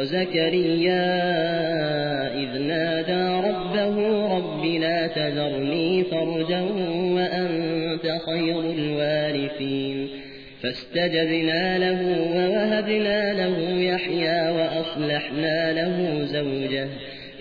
وزكريا إذ نادى ربه رب لا تذرني فرجا وأنت خير الوارثين. فاستجبنا له ووهبنا له يحيى وأصلحنا له زوجه.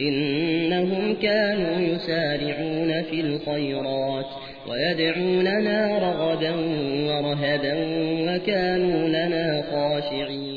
إنهم كانوا يسارعون في الخيرات ويدعوننا رغدا ورهدا وكانوا لنا خاشعين.